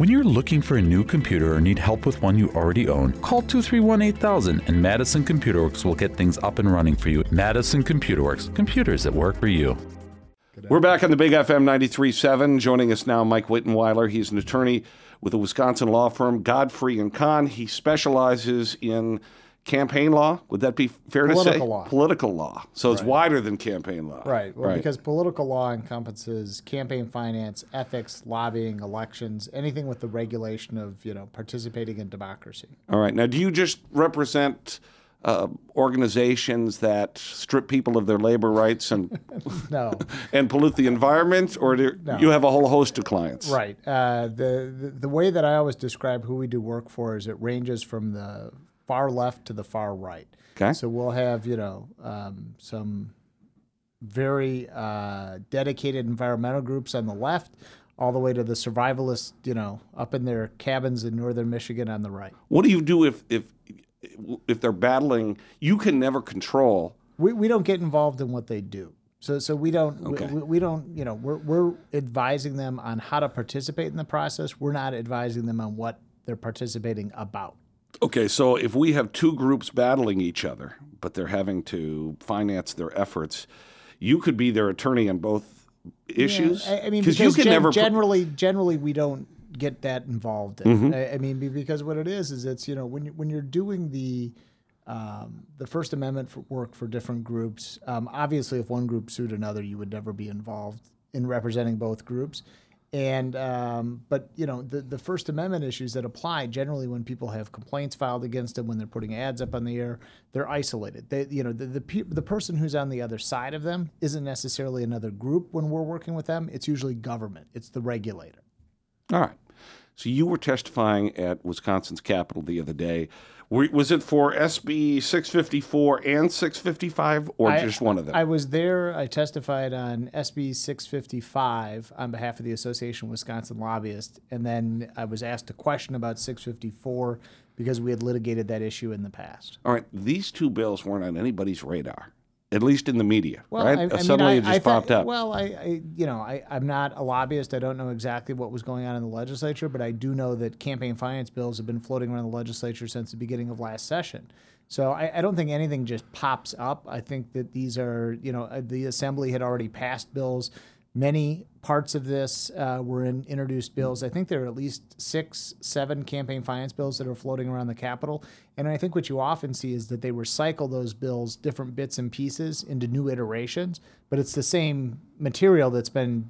When you're looking for a new computer or need help with one you already own, call 231 8000 and Madison Computer Works will get things up and running for you. Madison Computer Works, computers that work for you. We're back on the Big FM 93.7. Joining us now, Mike Wittenwyler. He's an attorney with the Wisconsin law firm Godfrey and Kahn. He specializes in campaign law. Would that be fair Political to say? law. Political law. So it's Right. wider than campaign law. Right. Well, right. because political law encompasses campaign finance, ethics, lobbying, elections, anything with the regulation of you know participating in democracy. All right. Now, do you just represent uh, organizations that strip people of their labor rights and No. and pollute the environment, or do you have a whole host of clients? Right. Uh, the, the the way that I always describe who we do work for is it ranges from the far left to the far right. Okay. So we'll have you know um, some very uh, dedicated environmental groups on the left, all the way to the survivalists, you know, up in their cabins in northern Michigan on the right. What do you do if if if they're battling? You can never control. We, we don't get involved in what they do. So so we don't Okay. we, we don't you know we're we're advising them on how to participate in the process. We're not advising them on what they're participating about. Okay, so if we have two groups battling each other, but they're having to finance their efforts, you could be their attorney on both issues. I, I mean, 'Cause because you can gen- never generally generally we don't get that involved. In. Mm-hmm. I, I mean, because what it is is it's you know when you, when you're doing the um, the First Amendment for work for different groups. Um, obviously, if one group sued another, you would never be involved in representing both groups. And um, but you know the the First Amendment issues that apply generally when people have complaints filed against them when they're putting ads up on the air, they're isolated. They you know the the, pe- the person who's on the other side of them isn't necessarily another group when we're working with them. It's usually government. It's the regulator. All right. So you were testifying at Wisconsin's Capitol the other day. Was it for SB 654 and 655, or I- just one of them? I was there. I testified on SB 655 on behalf of the Association of Wisconsin Lobbyists, and then I was asked a question about 654 because we had litigated that issue in the past. All right. These two bills weren't on anybody's radar, at least in the media, Well, right? I, I Uh, mean, Suddenly I- it just popped up. Well, I, I you know, I, I'm not a lobbyist. I don't know exactly what was going on in the legislature, but I do know that campaign finance bills have been floating around the legislature since the beginning of last session. So I, I don't think anything just pops up. I think that these are, you know, uh, the assembly had already passed bills. Many parts of this uh, were in introduced bills. I think there are at least six, seven campaign finance bills that are floating around the Capitol. And I think what you often see is that they recycle those bills, different bits and pieces, into new iterations, but it's the same material that's been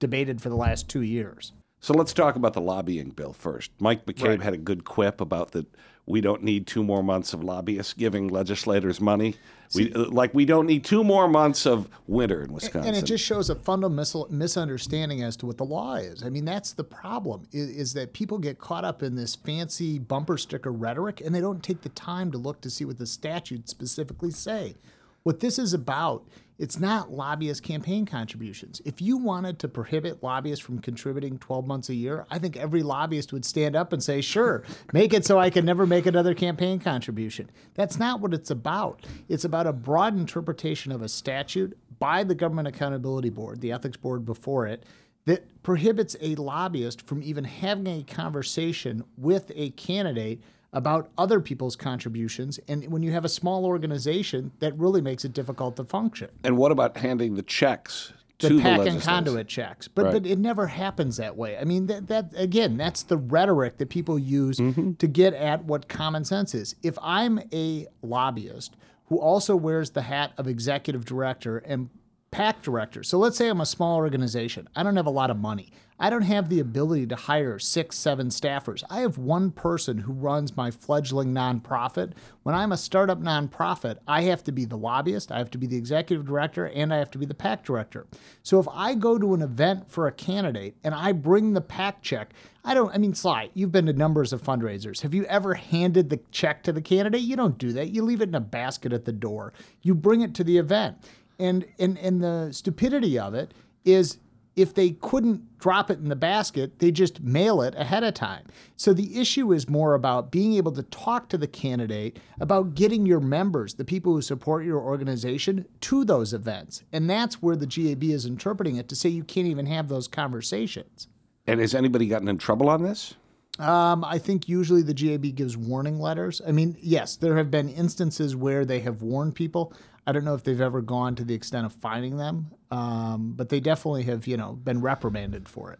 debated for the last two years. So let's talk about the lobbying bill first. Mike McCabe had a good quip about that we don't need two more months of lobbyists giving legislators money. We like we don't need two more months of winter in Wisconsin. And it just shows a fundamental misunderstanding as to what the law is. I mean, that's the problem is, is that people get caught up in this fancy bumper sticker rhetoric and they don't take the time to look to see what the statutes specifically say. What this is about, it's not lobbyist campaign contributions. If you wanted to prohibit lobbyists from contributing 12 months a year, I think every lobbyist would stand up and say, sure, make it so I can never make another campaign contribution. That's not what it's about. It's about a broad interpretation of a statute by the Government Accountability Board, the ethics board before it, that prohibits a lobbyist from even having a conversation with a candidate about other people's contributions. And when you have a small organization, that really makes it difficult to function. and what about handing the checks to The the PAC and conduit checks, but Right. but it never happens that way. I mean that that again, that's the rhetoric that people use Mm-hmm. to get at what common sense is. If I'm a lobbyist who also wears the hat of executive director and PAC director. So let's say I'm a small organization. I don't have a lot of money. I don't have the ability to hire six, seven staffers. I have one person who runs my fledgling nonprofit. When I'm a startup nonprofit, I have to be the lobbyist, I have to be the executive director, and I have to be the PAC director. So if I go to an event for a candidate and I bring the PAC check, I don't, I mean, Sly, you've been to numbers of fundraisers. Have you ever handed the check to the candidate? You don't do that. You leave it in a basket at the door, you bring it to the event. And, and, and the stupidity of it is if they couldn't drop it in the basket, they just mail it ahead of time. So the issue is more about being able to talk to the candidate about getting your members, the people who support your organization, to those events. And that's where the GAB is interpreting it to say you can't even have those conversations. And has anybody gotten in trouble on this? Um, I think usually the GAB gives warning letters. I mean, yes, there have been instances where they have warned people. I don't know if they've ever gone to the extent of fining them, um, but they definitely have, you know, been reprimanded for it.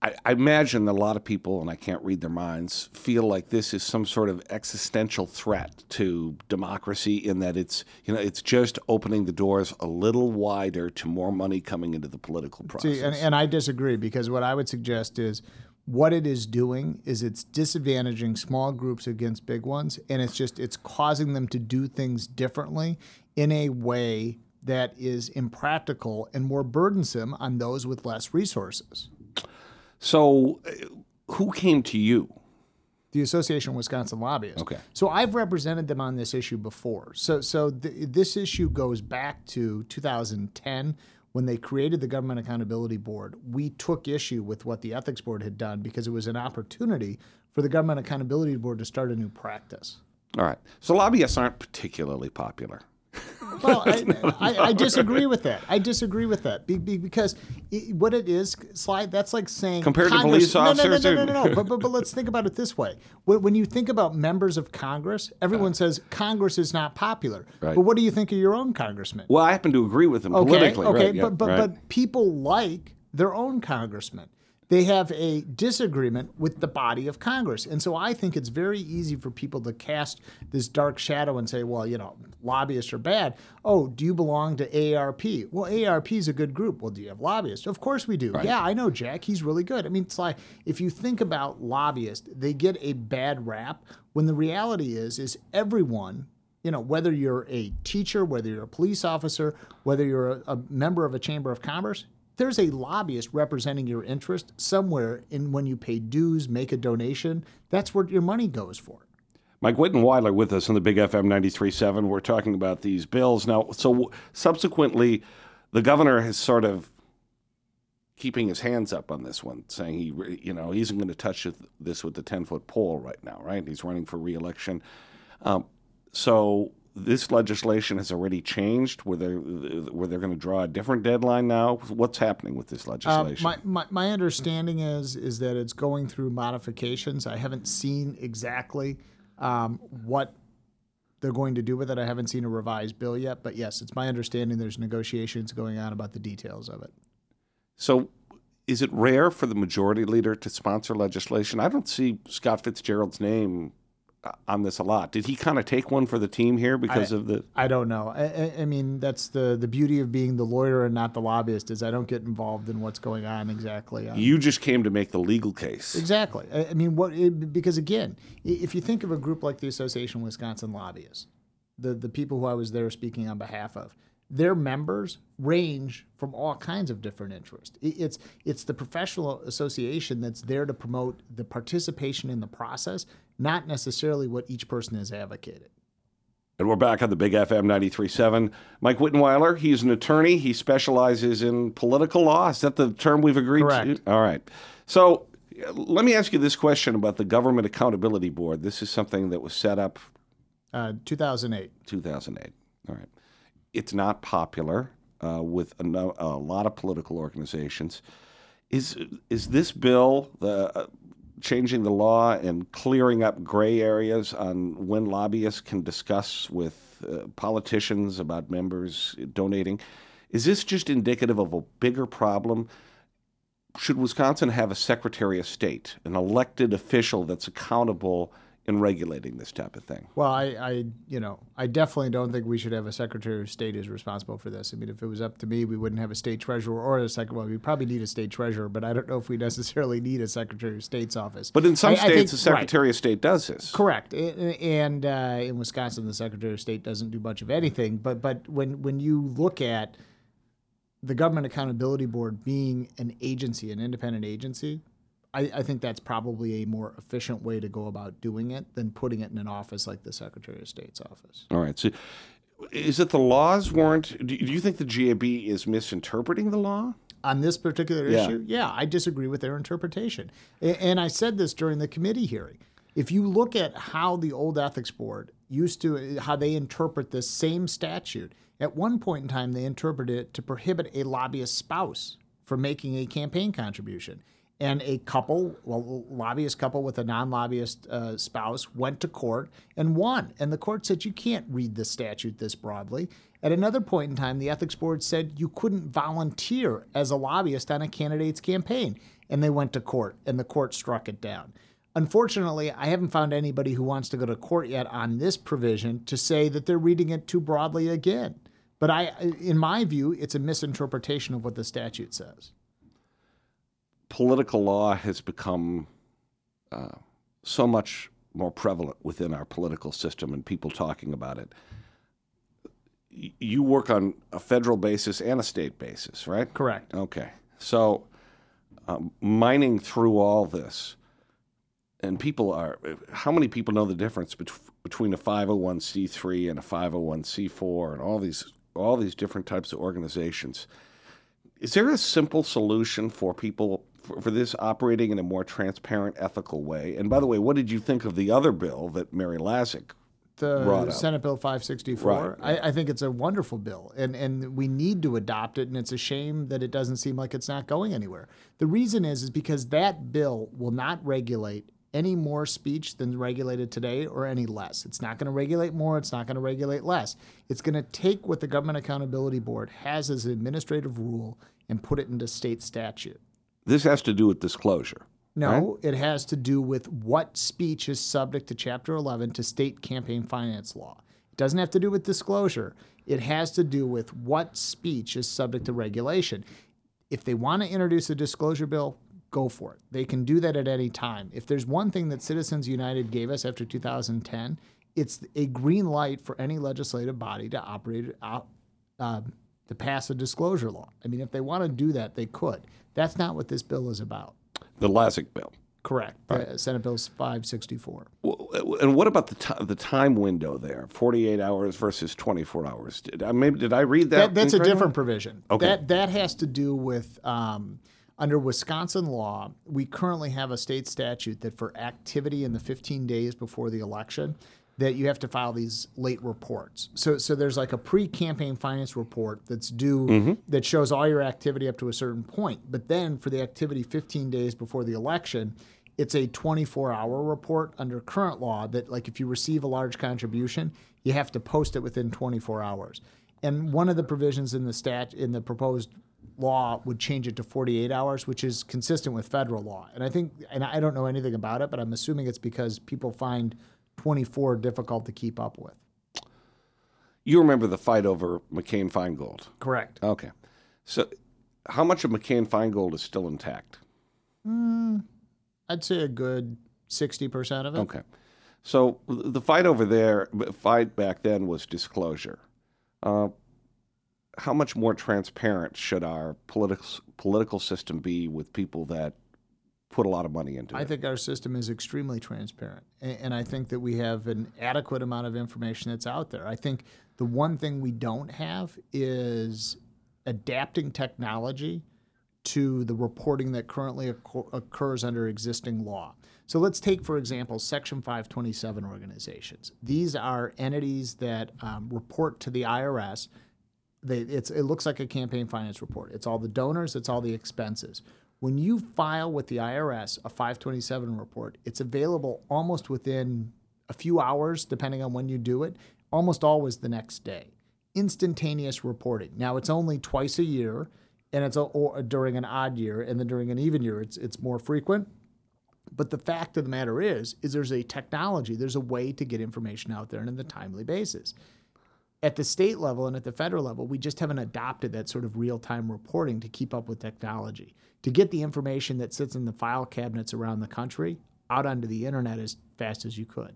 I, I imagine that a lot of people, and I can't read their minds, feel like this is some sort of existential threat to democracy in that it's you know it's just opening the doors a little wider to more money coming into the political process. See, and, and I disagree because what I would suggest is what it is doing is it's disadvantaging small groups against big ones, and it's just it's causing them to do things differently in a way that is impractical and more burdensome on those with less resources. So, uh, who came to you? The Association of Wisconsin Lobbyists. Okay. So I've represented them on this issue before. So so th- this issue goes back to 2010 when they created the Government Accountability Board. We took issue with what the Ethics Board had done because it was an opportunity for the Government Accountability Board to start a new practice. All right. So lobbyists aren't particularly popular. Well, I, I, I, disagree with that. I disagree with that be, be, because it, what it is, slide. That's like saying compared Congress, to police officers. No, no, no, no, no. no. but, but but let's think about it this way. When, when you think about members of Congress, everyone uh, says Congress is not popular. Right. But what do you think of your own congressman? Well, I happen to agree with him okay, politically. Okay, right, but but right. but people like their own congressman they have a disagreement with the body of Congress. And so I think it's very easy for people to cast this dark shadow and say, well, you know, lobbyists are bad. Oh, do you belong to ARP? Well, ARP is a good group. Well, do you have lobbyists? Of course we do. Right. Yeah, I know Jack. He's really good. I mean, it's like if you think about lobbyists, they get a bad rap when the reality is is everyone you know, whether you're a teacher, whether you're a police officer, whether you're a, a member of a chamber of commerce, there's a lobbyist representing your interest somewhere in when you pay dues, make a donation. That's where your money goes for. Mike Wittenwyler with us on the Big FM 93.7. We're talking about these bills. Now, so subsequently, the governor has sort of keeping his hands up on this one, saying he, you know, he isn't going to touch this with the 10 foot pole right now, right? He's running for reelection. Um, so this legislation has already changed where they're, where they're going to draw a different deadline now? What's happening with this legislation? Uh, my, my, my understanding is is that it's going through modifications. I haven't seen exactly um, what they're going to do with it. I haven't seen a revised bill yet, but yes, it's my understanding there's negotiations going on about the details of it. So, is it rare for the majority leader to sponsor legislation? I don't see Scott Fitzgerald's name on this a lot. Did he kind of take one for the team here because I, of the? I don't know. I, I, mean, that's the the beauty of being the lawyer and not the lobbyist is I don't get involved in what's going on exactly. Um, you just came to make the legal case. Exactly. I, I mean, what? It, because again, if you think of a group like the Association of Wisconsin Lobbyists, the the people who I was there speaking on behalf of, their members range from all kinds of different interests. It's it's the professional association that's there to promote the participation in the process, not necessarily what each person has advocated. And we're back on the Big FM 93.7. Mike Wittenwyler, he's an attorney. He specializes in political law. Is that the term we've agreed Correct. to? All right. So let me ask you this question about the Government Accountability Board. This is something that was set up uh, 2008. 2008. All right it's not popular uh, with a, no, a, lot of political organizations. Is is this bill the uh, changing the law and clearing up gray areas on when lobbyists can discuss with uh, politicians about members donating? Is this just indicative of a bigger problem? Should Wisconsin have a Secretary of State, an elected official that's accountable? In regulating this type of thing? Well, I, I, you know, I definitely don't think we should have a Secretary of State who's responsible for this. I mean, if it was up to me, we wouldn't have a state treasurer or a secretary. Well, we probably need a state treasurer, but I don't know if we necessarily need a Secretary of State's office. But in some I, states, I think, the Secretary right. of State does this. Correct, and uh, in Wisconsin, the Secretary of State doesn't do much of anything. But but when when you look at the Government Accountability Board being an agency, an independent agency, I, I, think that's probably a more efficient way to go about doing it than putting it in an office like the Secretary of State's office. All right. So, is it the laws weren't? Do you think the GAB is misinterpreting the law? On this particular yeah. issue, yeah, I disagree with their interpretation. And I said this during the committee hearing. If you look at how the old ethics board used to, how they interpret this same statute, at one point in time, they interpreted it to prohibit a lobbyist spouse from making a campaign contribution. And a couple, well, lobbyist couple with a non-lobbyist uh, spouse went to court and won. And the court said you can't read the statute this broadly. At another point in time, the ethics board said you couldn't volunteer as a lobbyist on a candidate's campaign. And they went to court, and the court struck it down. Unfortunately, I haven't found anybody who wants to go to court yet on this provision to say that they're reading it too broadly again. But I, in my view, it's a misinterpretation of what the statute says. Political law has become uh, so much more prevalent within our political system and people talking about it. You work on a federal basis and a state basis, right? Correct. Okay. So, um, mining through all this, and people are, how many people know the difference bet- between a 501c3 and a 501c4 and all these all these different types of organizations. Is there a simple solution for people for, for, this operating in a more transparent, ethical way? And by the way, what did you think of the other bill that Mary Lazich the Senate Bill 564. Right. I, I, think it's a wonderful bill, and and we need to adopt it. And it's a shame that it doesn't seem like it's not going anywhere. The reason is is because that bill will not regulate any more speech than regulated today or any less. It's not going to regulate more, it's not going to regulate less. It's going to take what the Government Accountability Board has as an administrative rule and put it into state statute. This has to do with disclosure. No, right? it has to do with what speech is subject to Chapter 11 to state campaign finance law. It doesn't have to do with disclosure. It has to do with what speech is subject to regulation. If they want to introduce a disclosure bill, go for it. They can do that at any time. If there's one thing that Citizens United gave us after 2010, it's a green light for any legislative body to operate uh, uh, to pass a disclosure law. I mean, if they want to do that, they could. That's not what this bill is about. The Lazich bill. Correct. Right. Senate Bill 564. Well, and what about the t- the time window there? 48 hours versus 24 hours. Did I, maybe did I read that? that that's a different provision. Okay. That that has to do with um, under Wisconsin law, we currently have a state statute that for activity in the 15 days before the election, that you have to file these late reports. So, so there's like a pre-campaign finance report that's due mm-hmm. that shows all your activity up to a certain point. But then for the activity 15 days before the election, it's a 24-hour report under current law that like if you receive a large contribution, you have to post it within 24 hours. And one of the provisions in the stat in the proposed law would change it to 48 hours, which is consistent with federal law. And I think, and I don't know anything about it, but I'm assuming it's because people find 24 difficult to keep up with. You remember the fight over McCain Feingold? Correct. Okay. So, how much of McCain Feingold is still intact? Mm, I'd say a good 60% of it. Okay. So, the fight over there, fight back then was disclosure. Uh, how much more transparent should our political political system be with people that put a lot of money into I it? I think our system is extremely transparent, and, and I think that we have an adequate amount of information that's out there. I think the one thing we don't have is adapting technology to the reporting that currently occurs under existing law. So let's take, for example, Section 527 organizations. These are entities that um, report to the IRS they, it's, it looks like a campaign finance report. It's all the donors, it's all the expenses. When you file with the IRS a 527 report, it's available almost within a few hours, depending on when you do it, almost always the next day. Instantaneous reporting. Now, it's only twice a year, and it's a, during an odd year, and then during an even year, it's, it's more frequent. But the fact of the matter is, is there's a technology, there's a way to get information out there on a timely basis at the state level and at the federal level, we just haven't adopted that sort of real time reporting to keep up with technology. To get the information that sits in the file cabinets around the country out onto the internet as fast as you could.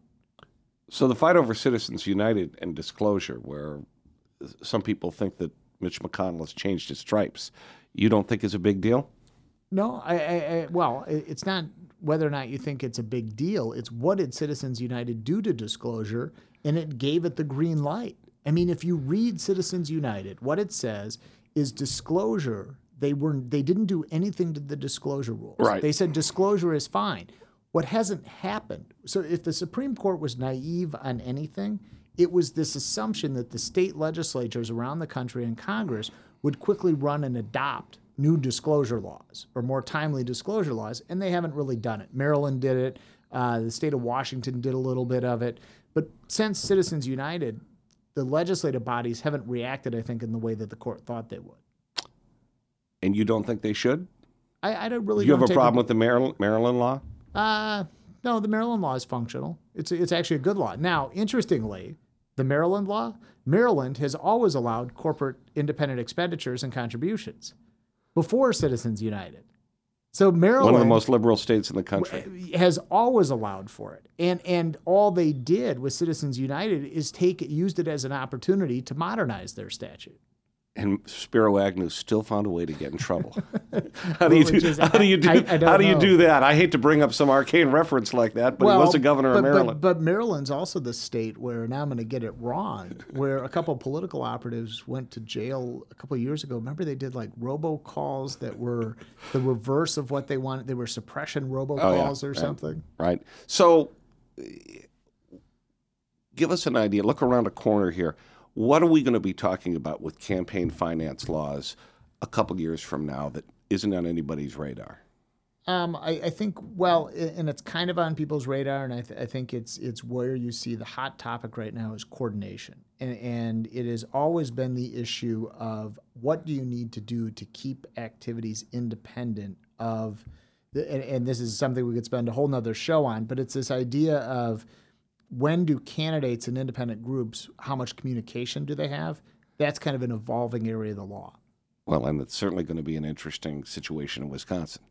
So, the fight over Citizens United and disclosure, where some people think that Mitch McConnell has changed his stripes, you don't think is a big deal? No, I, I, I, well, it's not whether or not you think it's a big deal. It's what did Citizens United do to disclosure, and it gave it the green light. I mean, if you read Citizens United, what it says is disclosure. They were they didn't do anything to the disclosure rules. Right. They said disclosure is fine. What hasn't happened? So if the Supreme Court was naive on anything, it was this assumption that the state legislatures around the country and Congress would quickly run and adopt new disclosure laws or more timely disclosure laws, and they haven't really done it. Maryland did it. Uh, the state of Washington did a little bit of it. But since Citizens United, the legislative bodies haven't reacted, I think, in the way that the court thought they would. And you don't think they should? I, I don't really. Do you have a problem with the Maryland, Maryland law? Uh, no, the Maryland law is functional. It's it's actually a good law. Now, interestingly, the Maryland law, Maryland has always allowed corporate independent expenditures and contributions before Citizens United. So Maryland, One of the most liberal states in the country. has always allowed for it, and and all they did with Citizens United is take it, used it as an opportunity to modernize their statute. And Spiro Agnew still found a way to get in trouble. how do you do? is- How do you do? I- I how do you know. do that? I hate to bring up some arcane reference like that, but he was a governor but, of Maryland. But, but Maryland's also the state where now I'm going to get it wrong, where a couple of political operatives went to jail a couple of years ago. Remember they did like robocalls that were the reverse of what they wanted. They were suppression robocalls oh, or right. something. right? So, give us an idea. Look around a corner here. What are we going to be talking about with campaign finance laws a couple years from now that isn't on anybody's radar? Um, I, I think well, and it's kind of on people's radar, and I, th- I think it's it's where you see the hot topic right now is coordination, and and it has always been the issue of what do you need to do to keep activities independent of, the, and, and this is something we could spend a whole nother show on, but it's this idea of when do candidates and independent groups how much communication do they have? That's kind of an evolving area of the law. Well, and it's certainly going to be an interesting situation in Wisconsin.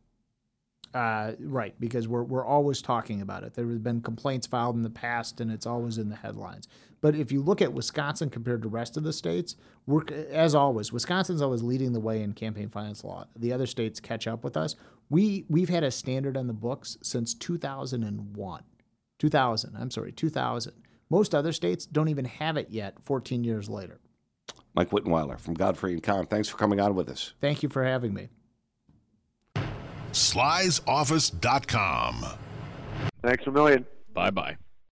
Uh, right, because we're we're always talking about it. There have been complaints filed in the past, and it's always in the headlines. But if you look at Wisconsin compared to the rest of the states, we're as always, Wisconsin's always leading the way in campaign finance law. The other states catch up with us. We we've had a standard on the books since 2001, 2000. I'm sorry, 2000. Most other states don't even have it yet. 14 years later. Mike Wittenwyler from Godfrey and Kahn, thanks for coming on with us. Thank you for having me. slysoffice.com. Thanks a million. Bye bye.